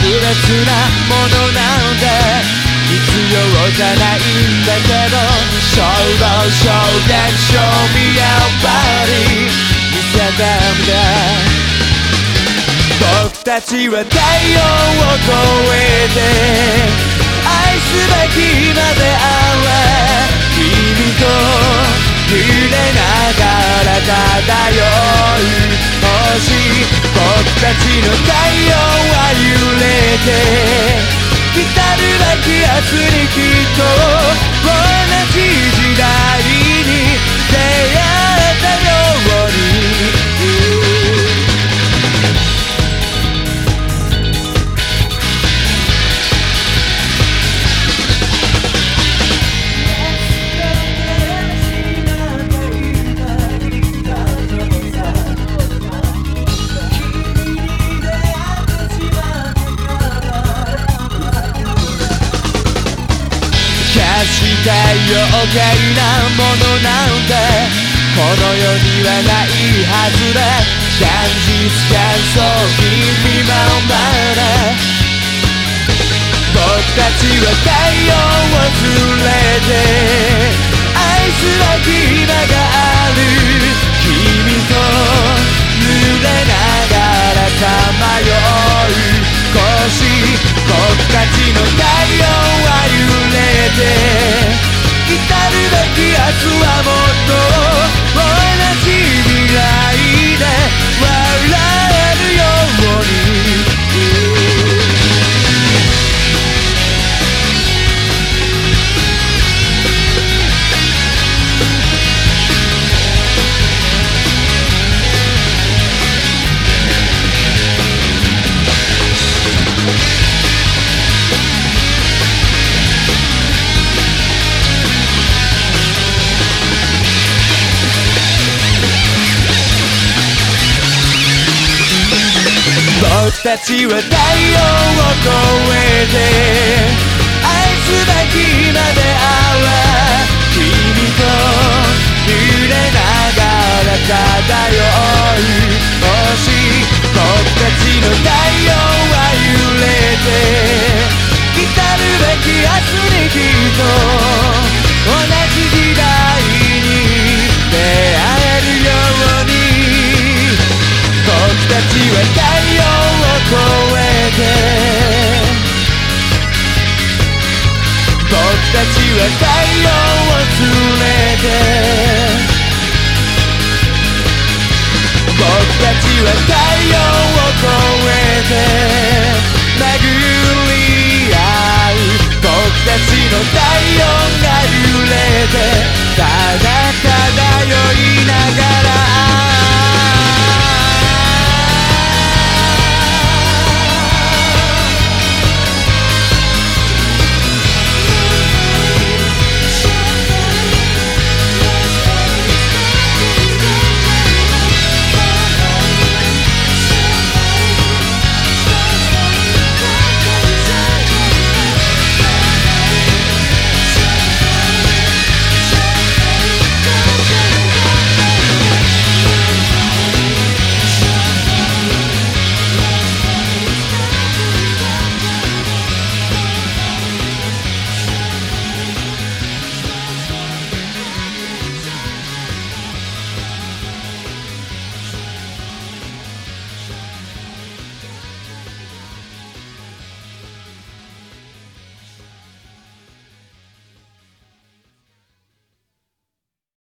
別なものなんて必要じゃないんだけど衝動衝撃賞味やっぱり見せたんだ僕たちは太陽を越えて愛すべきまであれ君と揺れながら漂う星。僕たちの太陽。は揺れて来るは気圧にきっとした余計なものなんてこの世にはないはずで。真実幻想君ままれ。僕たちは太陽を連れて。愛すべきだけ僕たちは太陽を越えて愛すべきまであれ君と揺れながら漂う星僕たちの太陽は揺れて来たるべき明日にきっと同じ時代に出会えるように僕たちは太陽えて。僕たちは太陽を連れ